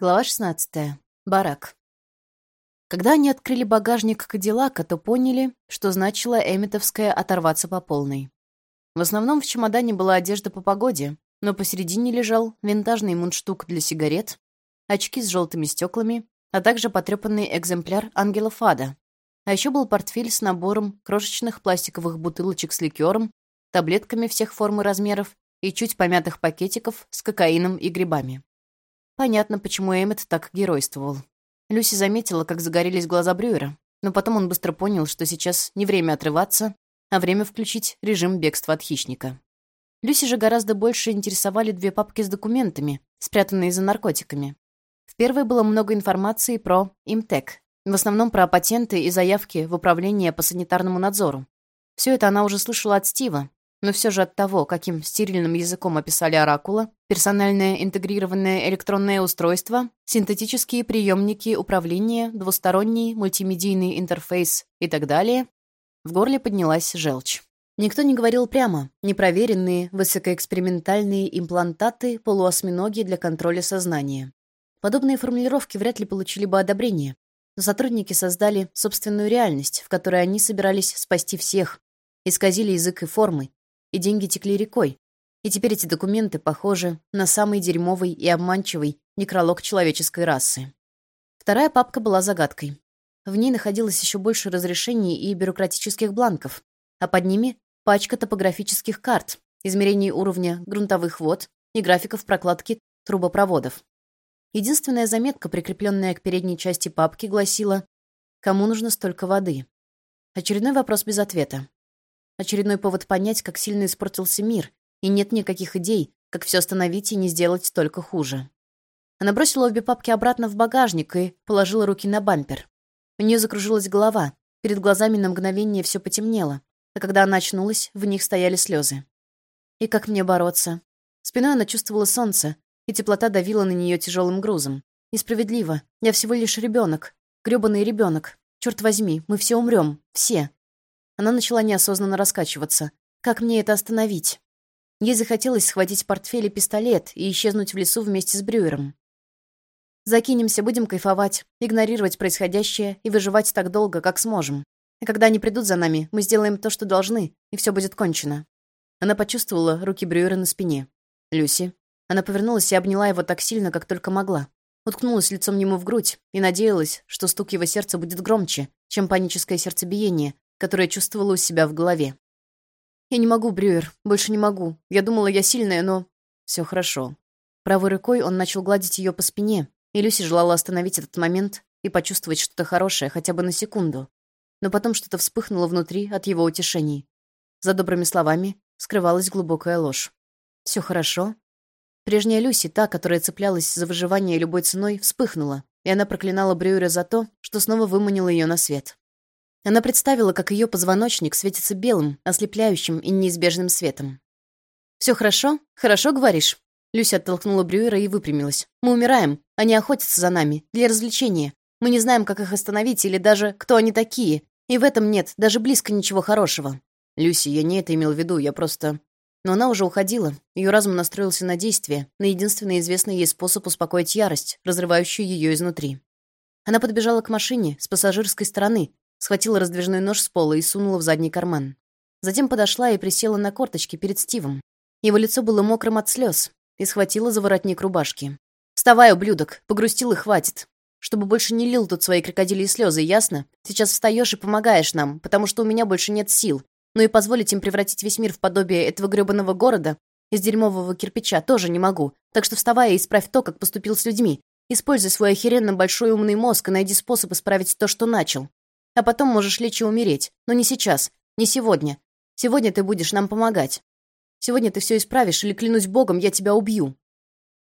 Глава 16. Барак. Когда они открыли багажник Кадиллака, то поняли, что значило эмитовское оторваться по полной. В основном в чемодане была одежда по погоде, но посередине лежал винтажный мундштук для сигарет, очки с желтыми стеклами, а также потрепанный экземпляр Ангела Фада. А еще был портфель с набором крошечных пластиковых бутылочек с ликером, таблетками всех форм и размеров и чуть помятых пакетиков с кокаином и грибами. Понятно, почему Эммет так геройствовал. Люси заметила, как загорелись глаза Брюера, но потом он быстро понял, что сейчас не время отрываться, а время включить режим бегства от хищника. Люси же гораздо больше интересовали две папки с документами, спрятанные за наркотиками. В первой было много информации про Имтек, в основном про патенты и заявки в управление по санитарному надзору. Все это она уже слышала от Стива, но все же от того, каким стерильным языком описали оракула, персональное интегрированное электронное устройство, синтетические приемники управления, двусторонний мультимедийный интерфейс и так далее, в горле поднялась желчь. Никто не говорил прямо. Непроверенные, высокоэкспериментальные имплантаты, полуосьминоги для контроля сознания. Подобные формулировки вряд ли получили бы одобрение. Но сотрудники создали собственную реальность, в которой они собирались спасти всех, исказили язык и формы, и деньги текли рекой. И теперь эти документы похожи на самый дерьмовый и обманчивый некролог человеческой расы. Вторая папка была загадкой. В ней находилось еще больше разрешений и бюрократических бланков, а под ними пачка топографических карт, измерений уровня грунтовых вод и графиков прокладки трубопроводов. Единственная заметка, прикрепленная к передней части папки, гласила «Кому нужно столько воды?» Очередной вопрос без ответа. Очередной повод понять, как сильно испортился мир, и нет никаких идей, как все остановить и не сделать только хуже. Она бросила обе папки обратно в багажник и положила руки на бампер. У нее закружилась голова, перед глазами на мгновение все потемнело, а когда она очнулась, в них стояли слезы. И как мне бороться? Спиной она чувствовала солнце, и теплота давила на нее тяжелым грузом. Несправедливо. Я всего лишь ребенок, грёбаный ребенок. Черт возьми, мы все умрем, все. Она начала неосознанно раскачиваться. Как мне это остановить? Ей захотелось схватить портфель и пистолет и исчезнуть в лесу вместе с Брюером. Закинемся, будем кайфовать, игнорировать происходящее и выживать так долго, как сможем. И когда они придут за нами, мы сделаем то, что должны, и все будет кончено. Она почувствовала руки Брюера на спине. «Люси». Она повернулась и обняла его так сильно, как только могла. Уткнулась лицом ему в грудь и надеялась, что стук его сердца будет громче, чем паническое сердцебиение, которое чувствовала у себя в голове. «Я не могу, Брюер, больше не могу. Я думала, я сильная, но...» Все хорошо». Правой рукой он начал гладить ее по спине, и Люси желала остановить этот момент и почувствовать что-то хорошее хотя бы на секунду. Но потом что-то вспыхнуло внутри от его утешений. За добрыми словами скрывалась глубокая ложь. Все хорошо?» Прежняя Люси, та, которая цеплялась за выживание любой ценой, вспыхнула, и она проклинала Брюера за то, что снова выманила ее на свет. Она представила, как ее позвоночник светится белым, ослепляющим и неизбежным светом. Все хорошо? Хорошо, говоришь?» Люся оттолкнула Брюера и выпрямилась. «Мы умираем. Они охотятся за нами. Для развлечения. Мы не знаем, как их остановить или даже, кто они такие. И в этом нет даже близко ничего хорошего». «Люси, я не это имел в виду. Я просто...» Но она уже уходила. Ее разум настроился на действие, на единственный известный ей способ успокоить ярость, разрывающую ее изнутри. Она подбежала к машине с пассажирской стороны, схватила раздвижной нож с пола и сунула в задний карман. Затем подошла и присела на корточки перед Стивом. Его лицо было мокрым от слез, и схватила за воротник рубашки. «Вставай, ублюдок! Погрустил и хватит! Чтобы больше не лил тут свои крокодильи слезы, ясно? Сейчас встаешь и помогаешь нам, потому что у меня больше нет сил. Ну и позволить им превратить весь мир в подобие этого грёбаного города из дерьмового кирпича тоже не могу. Так что вставай и исправь то, как поступил с людьми. Используй свой охеренно большой умный мозг и найди способ исправить то, что начал. А потом можешь лечь и умереть. Но не сейчас. Не сегодня. Сегодня ты будешь нам помогать. Сегодня ты все исправишь, или, клянусь богом, я тебя убью».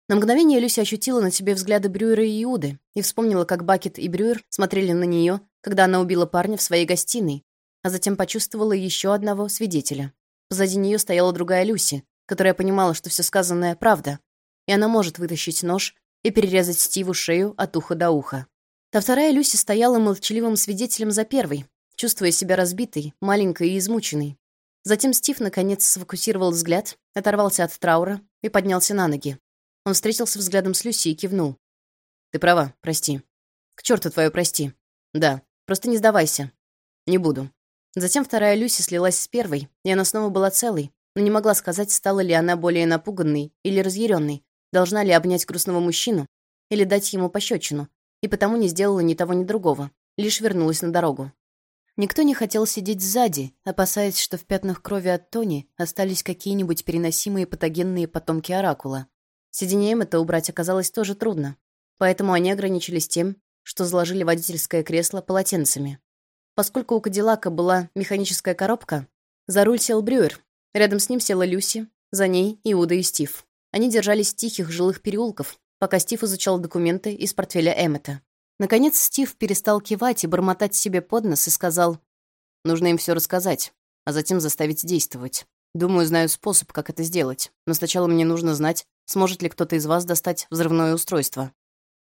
На мгновение Люся ощутила на себе взгляды Брюера и Иуды и вспомнила, как Бакет и Брюер смотрели на нее, когда она убила парня в своей гостиной, а затем почувствовала еще одного свидетеля. Позади нее стояла другая Люси, которая понимала, что все сказанное — правда, и она может вытащить нож и перерезать Стиву шею от уха до уха. Та вторая Люси стояла молчаливым свидетелем за первой, чувствуя себя разбитой, маленькой и измученной. Затем Стив, наконец, сфокусировал взгляд, оторвался от траура и поднялся на ноги. Он встретился взглядом с Люси и кивнул. Ты права, прости. К черту твою прости. Да, просто не сдавайся. Не буду. Затем вторая Люси слилась с первой, и она снова была целой, но не могла сказать, стала ли она более напуганной или разъяренной, должна ли обнять грустного мужчину или дать ему пощечину, и потому не сделала ни того, ни другого, лишь вернулась на дорогу. Никто не хотел сидеть сзади, опасаясь, что в пятнах крови от Тони остались какие-нибудь переносимые патогенные потомки оракула. Сиденье это убрать оказалось тоже трудно, поэтому они ограничились тем, что заложили водительское кресло полотенцами. Поскольку у Кадиллака была механическая коробка, за руль сел Брюер, рядом с ним села Люси, за ней Иуда и Стив. Они держались тихих жилых переулков, пока Стив изучал документы из портфеля Эммета. Наконец Стив перестал кивать и бормотать себе под нос и сказал, «Нужно им все рассказать, а затем заставить действовать. Думаю, знаю способ, как это сделать, но сначала мне нужно знать, сможет ли кто-то из вас достать взрывное устройство».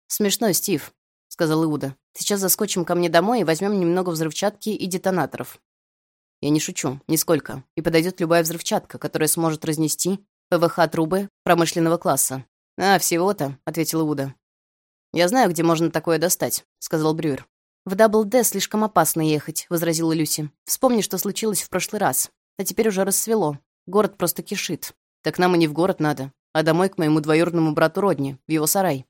«Смешно, Стив», — сказал Иуда. «Сейчас заскочим ко мне домой и возьмем немного взрывчатки и детонаторов». Я не шучу, нисколько. И подойдет любая взрывчатка, которая сможет разнести ПВХ-трубы промышленного класса. «А, всего-то», — ответил Иуда. «Я знаю, где можно такое достать», — сказал Брюер. «В Дабл-Д слишком опасно ехать», — возразила Люси. «Вспомни, что случилось в прошлый раз. А теперь уже рассвело. Город просто кишит. Так нам и не в город надо, а домой к моему двоюродному брату Родни, в его сарай».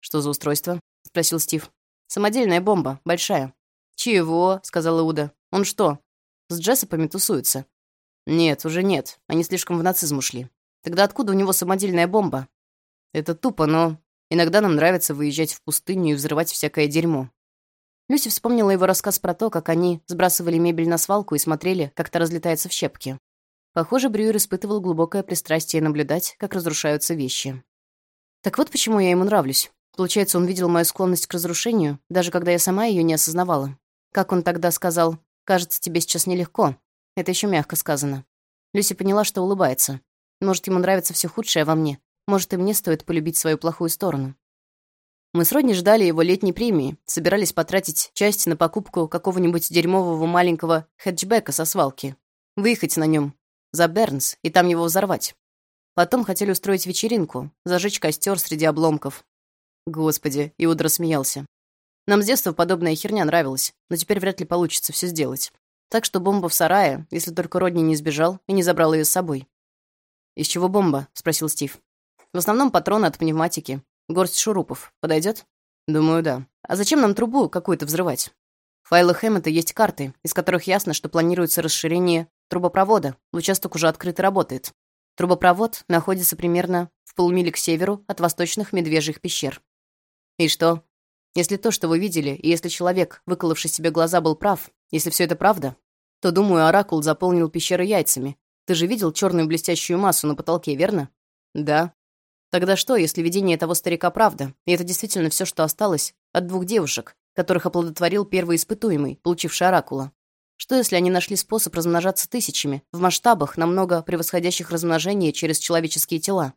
«Что за устройство?» — спросил Стив. «Самодельная бомба, большая». «Чего?» — сказала Уда. «Он что, с Джессопами тусуется?» «Нет, уже нет. Они слишком в нацизм ушли. Тогда откуда у него самодельная бомба?» «Это тупо, но Иногда нам нравится выезжать в пустыню и взрывать всякое дерьмо». Люси вспомнила его рассказ про то, как они сбрасывали мебель на свалку и смотрели, как то разлетается в щепки. Похоже, Брюер испытывал глубокое пристрастие наблюдать, как разрушаются вещи. Так вот почему я ему нравлюсь. Получается, он видел мою склонность к разрушению, даже когда я сама ее не осознавала. Как он тогда сказал, «Кажется, тебе сейчас нелегко». Это еще мягко сказано. Люси поняла, что улыбается. Может, ему нравится все худшее во мне, может, и мне стоит полюбить свою плохую сторону. Мы с Родни ждали его летней премии, собирались потратить часть на покупку какого-нибудь дерьмового маленького хэтчбека со свалки, выехать на нем за Бернс и там его взорвать. Потом хотели устроить вечеринку, зажечь костер среди обломков. Господи, Иуда рассмеялся. Нам с детства подобная херня нравилась, но теперь вряд ли получится все сделать. Так что бомба в сарае, если только Родни не сбежал и не забрал ее с собой. «Из чего бомба?» — спросил Стив. В основном патроны от пневматики. Горсть шурупов. Подойдет? Думаю, да. А зачем нам трубу какую-то взрывать? В файлах Хэммета есть карты, из которых ясно, что планируется расширение трубопровода. Участок уже открыто работает. Трубопровод находится примерно в полумиле к северу от восточных медвежьих пещер. И что? Если то, что вы видели, и если человек, выколовший себе глаза, был прав, если все это правда, то, думаю, Оракул заполнил пещеры яйцами. Ты же видел черную блестящую массу на потолке, верно? Да. Тогда что, если видение того старика правда, и это действительно все, что осталось от двух девушек, которых оплодотворил первый испытуемый, получивший оракула? Что, если они нашли способ размножаться тысячами, в масштабах, намного превосходящих размножение через человеческие тела?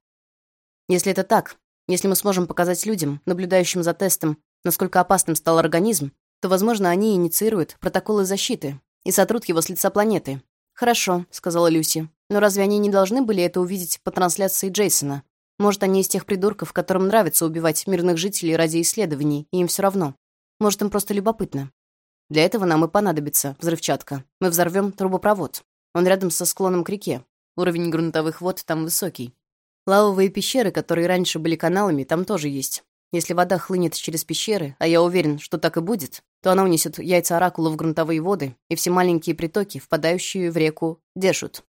Если это так, если мы сможем показать людям, наблюдающим за тестом, насколько опасным стал организм, то, возможно, они инициируют протоколы защиты и сотрут его с лица планеты. «Хорошо», — сказала Люси. «Но разве они не должны были это увидеть по трансляции Джейсона? Может, они из тех придурков, которым нравится убивать мирных жителей ради исследований, и им все равно. Может, им просто любопытно. Для этого нам и понадобится взрывчатка. Мы взорвем трубопровод. Он рядом со склоном к реке. Уровень грунтовых вод там высокий. Лавовые пещеры, которые раньше были каналами, там тоже есть. Если вода хлынет через пещеры, а я уверен, что так и будет, то она унесет яйца оракула в грунтовые воды, и все маленькие притоки, впадающие в реку, дешут.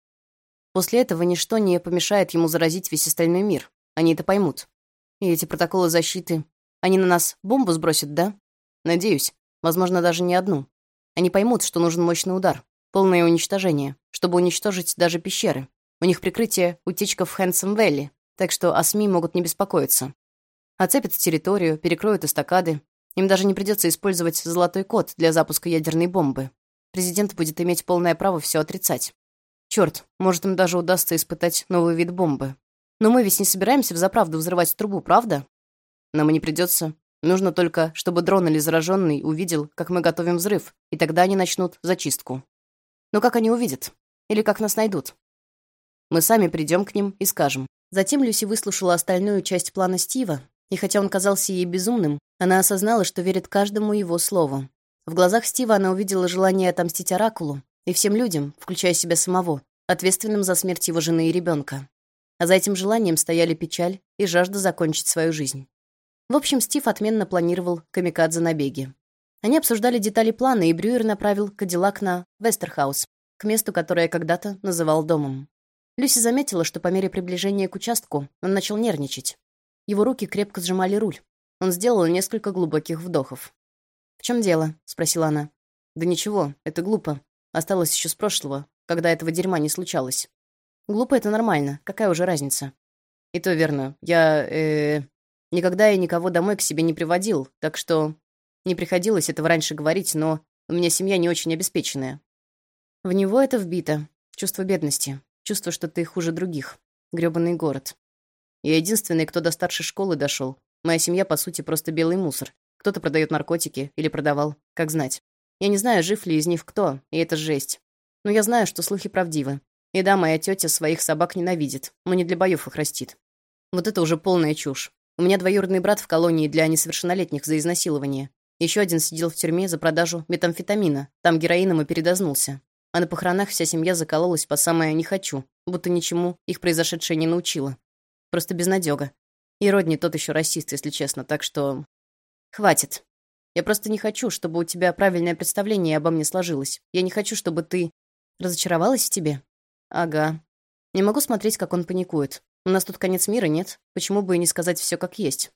После этого ничто не помешает ему заразить весь остальной мир. Они это поймут. И эти протоколы защиты... Они на нас бомбу сбросят, да? Надеюсь. Возможно, даже не одну. Они поймут, что нужен мощный удар. Полное уничтожение. Чтобы уничтожить даже пещеры. У них прикрытие утечка в Хэнсом-Вэлли. Так что о СМИ могут не беспокоиться. Оцепят территорию, перекроют эстакады. Им даже не придется использовать золотой код для запуска ядерной бомбы. Президент будет иметь полное право все отрицать. Черт, может, им даже удастся испытать новый вид бомбы. Но мы ведь не собираемся взаправду взрывать трубу, правда? Нам и не придется. Нужно только, чтобы дрон или зараженный увидел, как мы готовим взрыв, и тогда они начнут зачистку. Но как они увидят? Или как нас найдут? Мы сами придем к ним и скажем. Затем Люси выслушала остальную часть плана Стива И хотя он казался ей безумным, она осознала, что верит каждому его слову. В глазах Стива она увидела желание отомстить Оракулу и всем людям, включая себя самого, ответственным за смерть его жены и ребенка. А за этим желанием стояли печаль и жажда закончить свою жизнь. В общем, Стив отменно планировал камикадзе-набеги. Они обсуждали детали плана, и Брюер направил Кадиллак на Вестерхаус, к месту, которое когда-то называл домом. Люси заметила, что по мере приближения к участку он начал нервничать. Его руки крепко сжимали руль. Он сделал несколько глубоких вдохов. «В чем дело?» — спросила она. «Да ничего, это глупо. Осталось еще с прошлого, когда этого дерьма не случалось. Глупо — это нормально. Какая уже разница?» «И то верно. Я, э, Никогда я никого домой к себе не приводил, так что не приходилось этого раньше говорить, но у меня семья не очень обеспеченная. В него это вбито. Чувство бедности. Чувство, что ты хуже других. грёбаный город. Я единственный, кто до старшей школы дошел. Моя семья, по сути, просто белый мусор. Кто-то продает наркотики или продавал, как знать. Я не знаю, жив ли из них кто, и это жесть. Но я знаю, что слухи правдивы. И да, моя тетя своих собак ненавидит, но не для боев их растит. Вот это уже полная чушь. У меня двоюродный брат в колонии для несовершеннолетних за изнасилование. Еще один сидел в тюрьме за продажу метамфетамина. Там героином и передознулся. А на похоронах вся семья закололась по самое «не хочу», будто ничему их произошедшее не научило. Просто безнадёга. И Родни тот еще расист, если честно, так что... Хватит. Я просто не хочу, чтобы у тебя правильное представление обо мне сложилось. Я не хочу, чтобы ты... Разочаровалась в тебе? Ага. Не могу смотреть, как он паникует. У нас тут конец мира, нет? Почему бы и не сказать все как есть?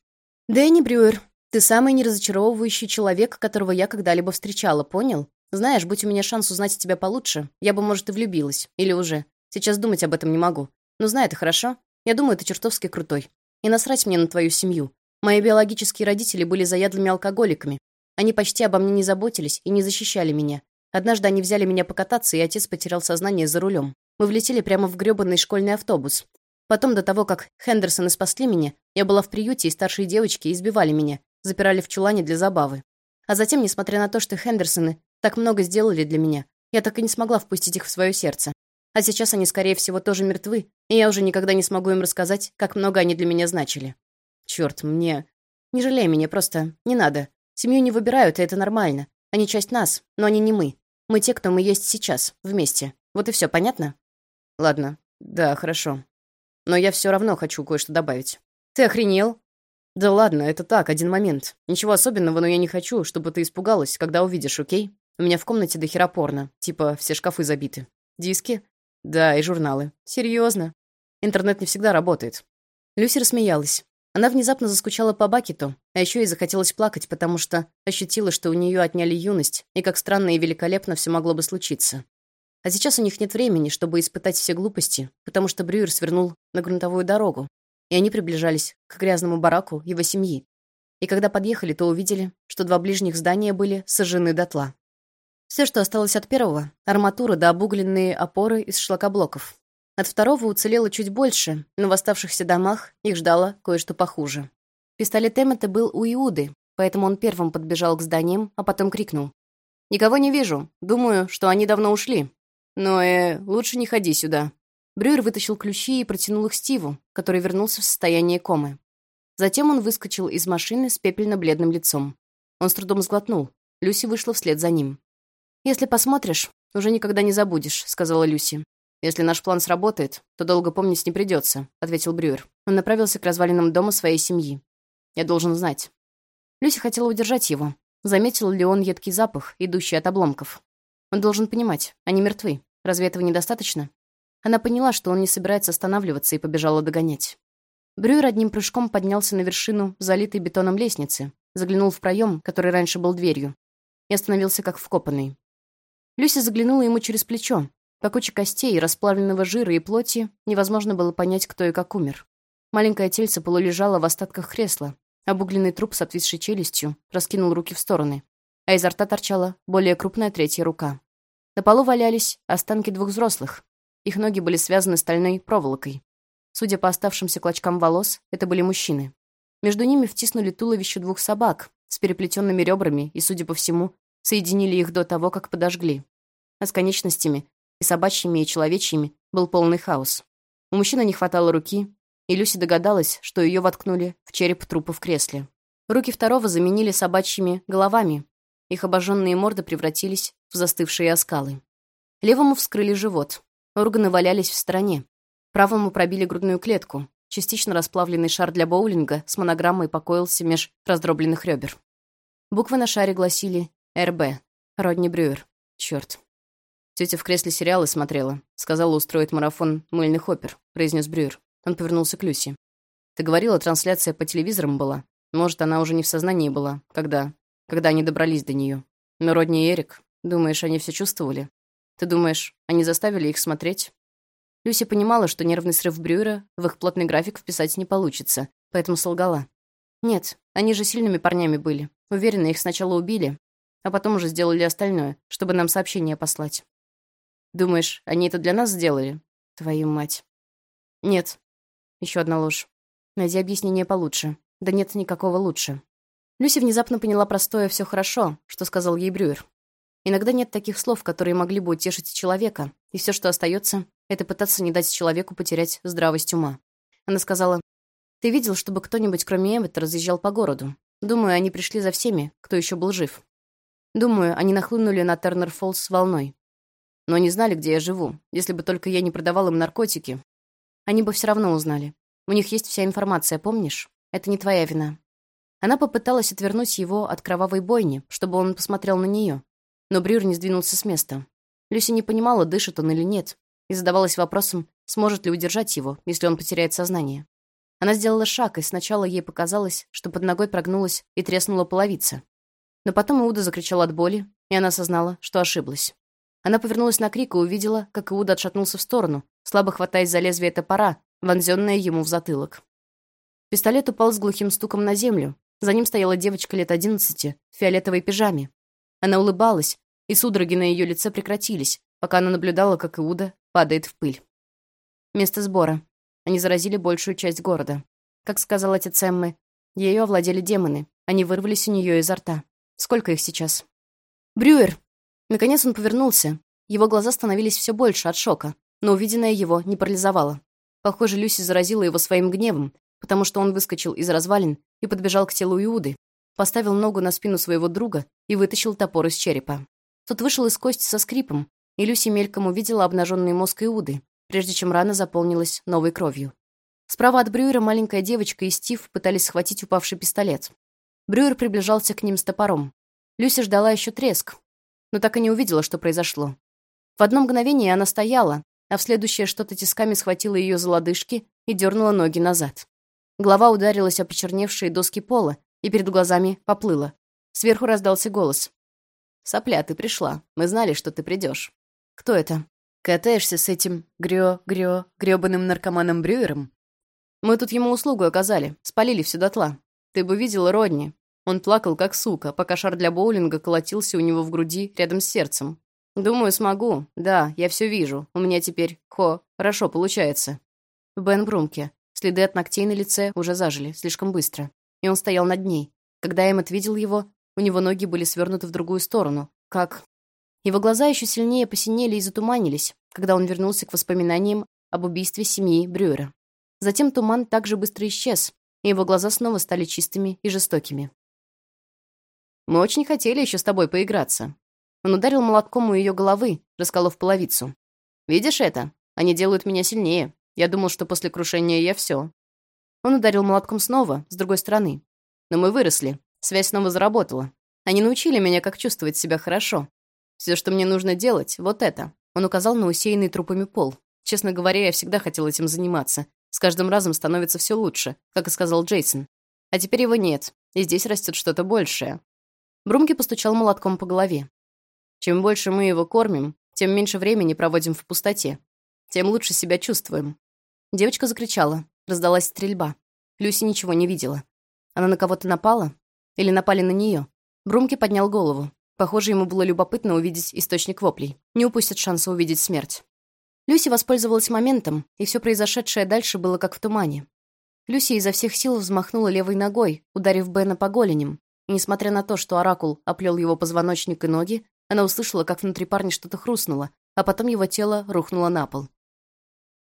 Дэнни Брюер, ты самый неразочаровывающий человек, которого я когда-либо встречала, понял? Знаешь, будь у меня шанс узнать тебя получше, я бы, может, и влюбилась. Или уже. Сейчас думать об этом не могу. Но знай это хорошо. Я думаю, ты чертовски крутой. И насрать мне на твою семью. Мои биологические родители были заядлыми алкоголиками. Они почти обо мне не заботились и не защищали меня. Однажды они взяли меня покататься, и отец потерял сознание за рулем. Мы влетели прямо в грёбаный школьный автобус. Потом, до того, как Хендерсоны спасли меня, я была в приюте, и старшие девочки избивали меня, запирали в чулане для забавы. А затем, несмотря на то, что Хендерсоны так много сделали для меня. Я так и не смогла впустить их в свое сердце. А сейчас они, скорее всего, тоже мертвы, и я уже никогда не смогу им рассказать, как много они для меня значили. Черт, мне... Не жалей меня, просто не надо. Семью не выбирают, и это нормально. Они часть нас, но они не мы. Мы те, кто мы есть сейчас, вместе. Вот и все, понятно? Ладно. Да, хорошо. Но я все равно хочу кое-что добавить. Ты охренел? Да ладно, это так, один момент. Ничего особенного, но я не хочу, чтобы ты испугалась, когда увидишь, окей? У меня в комнате до хера порно. Типа, все шкафы забиты. Диски? Да, и журналы. Серьезно? Интернет не всегда работает. Люси рассмеялась. Она внезапно заскучала по Бакету, а еще и захотелось плакать, потому что ощутила, что у нее отняли юность, и как странно и великолепно все могло бы случиться. А сейчас у них нет времени, чтобы испытать все глупости, потому что Брюер свернул на грунтовую дорогу, и они приближались к грязному бараку его семьи. И когда подъехали, то увидели, что два ближних здания были сожжены дотла. Все, что осталось от первого — арматура да обугленные опоры из шлакоблоков. От второго уцелело чуть больше, но в оставшихся домах их ждало кое-что похуже. Пистолет Эммета был у Иуды, поэтому он первым подбежал к зданиям, а потом крикнул. «Никого не вижу. Думаю, что они давно ушли. Но, э, лучше не ходи сюда». Брюер вытащил ключи и протянул их Стиву, который вернулся в состояние комы. Затем он выскочил из машины с пепельно-бледным лицом. Он с трудом сглотнул. Люси вышла вслед за ним. «Если посмотришь, уже никогда не забудешь», — сказала Люси. «Если наш план сработает, то долго помнить не придется», — ответил Брюер. Он направился к развалинам дома своей семьи. «Я должен знать». Люси хотела удержать его. Заметил ли он едкий запах, идущий от обломков? Он должен понимать, они мертвы. Разве этого недостаточно? Она поняла, что он не собирается останавливаться, и побежала догонять. Брюер одним прыжком поднялся на вершину залитой бетоном лестницы, заглянул в проем, который раньше был дверью, и остановился как вкопанный. Люся заглянула ему через плечо. По куче костей, расплавленного жира и плоти невозможно было понять, кто и как умер. Маленькое тельце полулежало в остатках кресла. Обугленный труп с отвисшей челюстью раскинул руки в стороны, а изо рта торчала более крупная третья рука. На полу валялись останки двух взрослых. Их ноги были связаны стальной проволокой. Судя по оставшимся клочкам волос, это были мужчины. Между ними втиснули туловище двух собак с переплетенными ребрами и, судя по всему, соединили их до того, как подожгли. А с конечностями, и собачьими, и человечьими, был полный хаос. У мужчины не хватало руки, и Люси догадалась, что ее воткнули в череп трупа в кресле. Руки второго заменили собачьими головами. Их обожженные морды превратились в застывшие оскалы. Левому вскрыли живот. Органы валялись в стороне. Правому пробили грудную клетку. Частично расплавленный шар для боулинга с монограммой покоился меж раздробленных ребер. Буквы на шаре гласили «РБ». Родни Брюер. Черт. Тетя в кресле сериалы смотрела. Сказала устроить марафон мыльных опер, произнес Брюер. Он повернулся к Люси. Ты говорила, трансляция по телевизорам была. Может, она уже не в сознании была, когда... Когда они добрались до нее. Но Родни и Эрик, думаешь, они все чувствовали? Ты думаешь, они заставили их смотреть? Люси понимала, что нервный срыв Брюера в их плотный график вписать не получится, поэтому солгала. Нет, они же сильными парнями были. Уверена, их сначала убили, а потом уже сделали остальное, чтобы нам сообщение послать. Думаешь, они это для нас сделали? Твою мать. Нет. Еще одна ложь. Найди объяснение получше. Да нет никакого лучше. Люси внезапно поняла простое «все хорошо», что сказал ей Брюер. Иногда нет таких слов, которые могли бы утешить человека, и все, что остается, это пытаться не дать человеку потерять здравость ума. Она сказала, «Ты видел, чтобы кто-нибудь, кроме Эммета, разъезжал по городу? Думаю, они пришли за всеми, кто еще был жив. Думаю, они нахлынули на Тернер-Фоллс с волной. Но они знали, где я живу. Если бы только я не продавал им наркотики, они бы все равно узнали. У них есть вся информация, помнишь? Это не твоя вина». Она попыталась отвернуть его от кровавой бойни, чтобы он посмотрел на нее. Но Брюр не сдвинулся с места. Люси не понимала, дышит он или нет, и задавалась вопросом, сможет ли удержать его, если он потеряет сознание. Она сделала шаг, и сначала ей показалось, что под ногой прогнулась и треснула половица. Но потом Иуда закричал от боли, и она осознала, что ошиблась. Она повернулась на крик и увидела, как Иуда отшатнулся в сторону, слабо хватаясь за лезвие топора, вонзённое ему в затылок. Пистолет упал с глухим стуком на землю. За ним стояла девочка лет одиннадцати в фиолетовой пижаме. Она улыбалась, и судороги на ее лице прекратились, пока она наблюдала, как Иуда падает в пыль. Место сбора. Они заразили большую часть города. Как сказал отец Эммы, ее овладели демоны. Они вырвались у нее изо рта. Сколько их сейчас? «Брюер!» Наконец он повернулся. Его глаза становились все больше от шока, но увиденное его не парализовало. Похоже, Люси заразила его своим гневом, потому что он выскочил из развалин и подбежал к телу Иуды, поставил ногу на спину своего друга и вытащил топор из черепа. Тот вышел из кости со скрипом, и Люси мельком увидела обнаженный мозг Иуды, прежде чем рана заполнилась новой кровью. Справа от Брюера маленькая девочка и Стив пытались схватить упавший пистолет. Брюер приближался к ним с топором. Люси ждала еще треск, но так и не увидела, что произошло. В одно мгновение она стояла, а в следующее что-то тисками схватило ее за лодыжки и дернуло ноги назад. Голова ударилась о почерневшие доски пола, и перед глазами поплыла. Сверху раздался голос. «Сопля, ты пришла. Мы знали, что ты придешь. «Кто это?» «Катаешься с этим грё-грё грёбаным наркоманом Брюером?» «Мы тут ему услугу оказали, спалили всю дотла. Ты бы видела Родни. Он плакал, как сука, пока шар для боулинга колотился у него в груди рядом с сердцем. Думаю, смогу. Да, я все вижу. У меня теперь, хо, хорошо получается». Бен Брумке. Следы от ногтей на лице уже зажили, слишком быстро. И он стоял над ней. Когда Эммет видел его, у него ноги были свернуты в другую сторону. Как... Его глаза еще сильнее посинели и затуманились, когда он вернулся к воспоминаниям об убийстве семьи Брюера. Затем туман также быстро исчез, и его глаза снова стали чистыми и жестокими. «Мы очень хотели еще с тобой поиграться». Он ударил молотком у ее головы, расколов половицу. «Видишь это? Они делают меня сильнее. Я думал, что после крушения я все. Он ударил молотком снова, с другой стороны. Но мы выросли. Связь снова заработала. Они научили меня, как чувствовать себя хорошо. Все, что мне нужно делать, вот это. Он указал на усеянный трупами пол. Честно говоря, я всегда хотел этим заниматься. С каждым разом становится все лучше, как и сказал Джейсон. А теперь его нет, и здесь растет что-то большее. Брумки постучал молотком по голове. Чем больше мы его кормим, тем меньше времени проводим в пустоте. Тем лучше себя чувствуем. Девочка закричала. Раздалась стрельба. Люси ничего не видела. Она на кого-то напала? Или напали на нее? Брумки поднял голову. Похоже, ему было любопытно увидеть источник воплей. Не упустит шанса увидеть смерть. Люси воспользовалась моментом, и все произошедшее дальше было как в тумане. Люси изо всех сил взмахнула левой ногой, ударив Бена по голеням. И несмотря на то, что оракул оплел его позвоночник и ноги, она услышала, как внутри парня что-то хрустнуло, а потом его тело рухнуло на пол.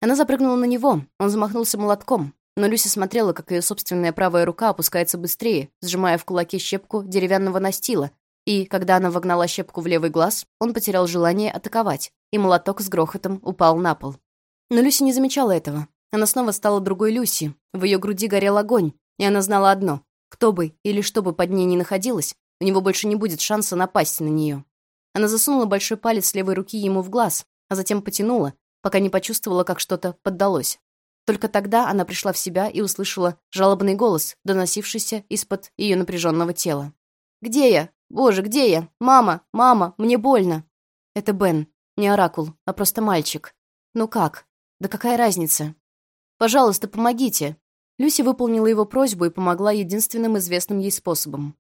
Она запрыгнула на него, он замахнулся молотком, но Люся смотрела, как ее собственная правая рука опускается быстрее, сжимая в кулаке щепку деревянного настила, и, когда она вогнала щепку в левый глаз, он потерял желание атаковать, и молоток с грохотом упал на пол. Но Люси не замечала этого. Она снова стала другой Люси. В ее груди горел огонь, и она знала одно. Кто бы или что бы под ней ни находилось, у него больше не будет шанса напасть на нее. Она засунула большой палец левой руки ему в глаз, а затем потянула, пока не почувствовала, как что-то поддалось. Только тогда она пришла в себя и услышала жалобный голос, доносившийся из-под ее напряженного тела. «Где я? Боже, где я? Мама! Мама! Мне больно!» Это Бен. Не оракул, а просто мальчик. Ну как? Да какая разница? «Пожалуйста, помогите!» Люси выполнила его просьбу и помогла единственным известным ей способом.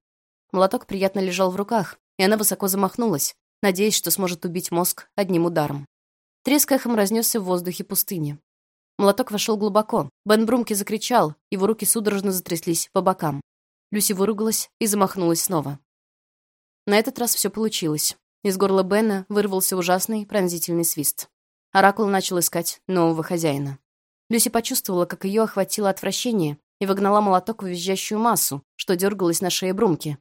Молоток приятно лежал в руках, и она высоко замахнулась, надеясь, что сможет убить мозг одним ударом. Треск эхом разнесся в воздухе пустыни. Молоток вошел глубоко. Бен Брумки закричал, его руки судорожно затряслись по бокам. Люси выругалась и замахнулась снова. На этот раз все получилось. Из горла Бена вырвался ужасный пронзительный свист. Оракул начал искать нового хозяина. Люси почувствовала, как ее охватило отвращение, и выгнала молоток в визжащую массу, что дергалась на шее Брумки,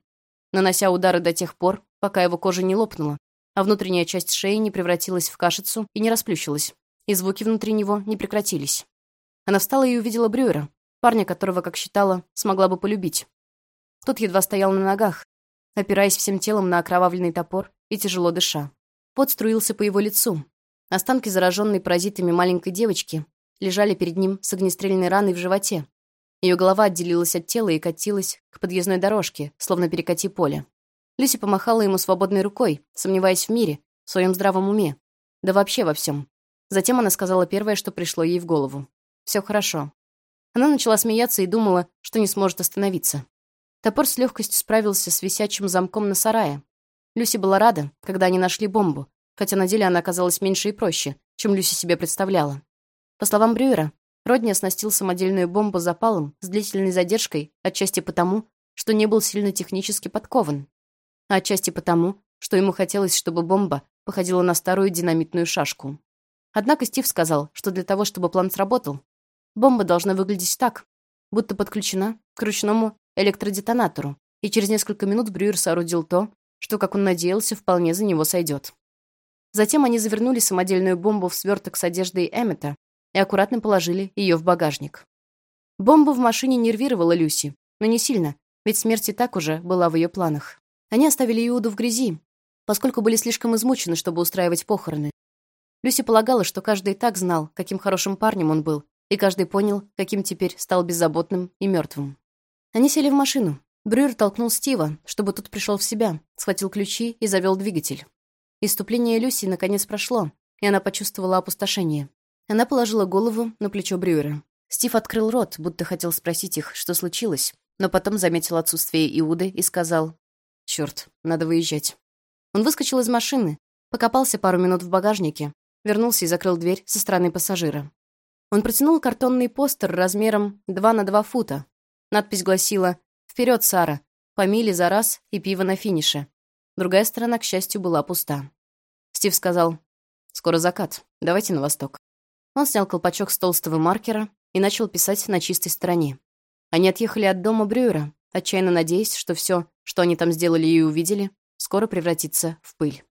нанося удары до тех пор, пока его кожа не лопнула, а внутренняя часть шеи не превратилась в кашицу и не расплющилась, и звуки внутри него не прекратились. Она встала и увидела Брюера, парня, которого, как считала, смогла бы полюбить. Тот едва стоял на ногах, опираясь всем телом на окровавленный топор и тяжело дыша. Пот струился по его лицу. Останки зараженной паразитами маленькой девочки лежали перед ним с огнестрельной раной в животе. Ее голова отделилась от тела и катилась к подъездной дорожке, словно перекати поле. Люси помахала ему свободной рукой, сомневаясь в мире, в своем здравом уме. Да вообще во всем. Затем она сказала первое, что пришло ей в голову. Все хорошо. Она начала смеяться и думала, что не сможет остановиться. Топор с легкостью справился с висячим замком на сарае. Люси была рада, когда они нашли бомбу, хотя на деле она оказалась меньше и проще, чем Люси себе представляла. По словам Брюера, Родни оснастил самодельную бомбу запалом с длительной задержкой, отчасти потому, что не был сильно технически подкован, а отчасти потому, что ему хотелось, чтобы бомба походила на старую динамитную шашку. Однако Стив сказал, что для того, чтобы план сработал, бомба должна выглядеть так, будто подключена к ручному электродетонатору, и через несколько минут Брюер соорудил то, что, как он надеялся, вполне за него сойдет. Затем они завернули самодельную бомбу в сверток с одеждой Эммета и аккуратно положили ее в багажник. Бомба в машине нервировала Люси, но не сильно, ведь смерть и так уже была в ее планах. Они оставили Иуду в грязи, поскольку были слишком измучены, чтобы устраивать похороны. Люси полагала, что каждый и так знал, каким хорошим парнем он был, и каждый понял, каким теперь стал беззаботным и мертвым. Они сели в машину. Брюер толкнул Стива, чтобы тот пришел в себя, схватил ключи и завел двигатель. Иступление Люси наконец прошло, и она почувствовала опустошение. Она положила голову на плечо Брюера. Стив открыл рот, будто хотел спросить их, что случилось, но потом заметил отсутствие Иуды и сказал «Чёрт, надо выезжать». Он выскочил из машины, покопался пару минут в багажнике, вернулся и закрыл дверь со стороны пассажира. Он протянул картонный постер размером 2 на 2 фута, Надпись гласила «Вперед, Сара! По за раз и пиво на финише». Другая сторона, к счастью, была пуста. Стив сказал «Скоро закат. Давайте на восток». Он снял колпачок с толстого маркера и начал писать на чистой стороне. Они отъехали от дома Брюера, отчаянно надеясь, что все, что они там сделали и увидели, скоро превратится в пыль.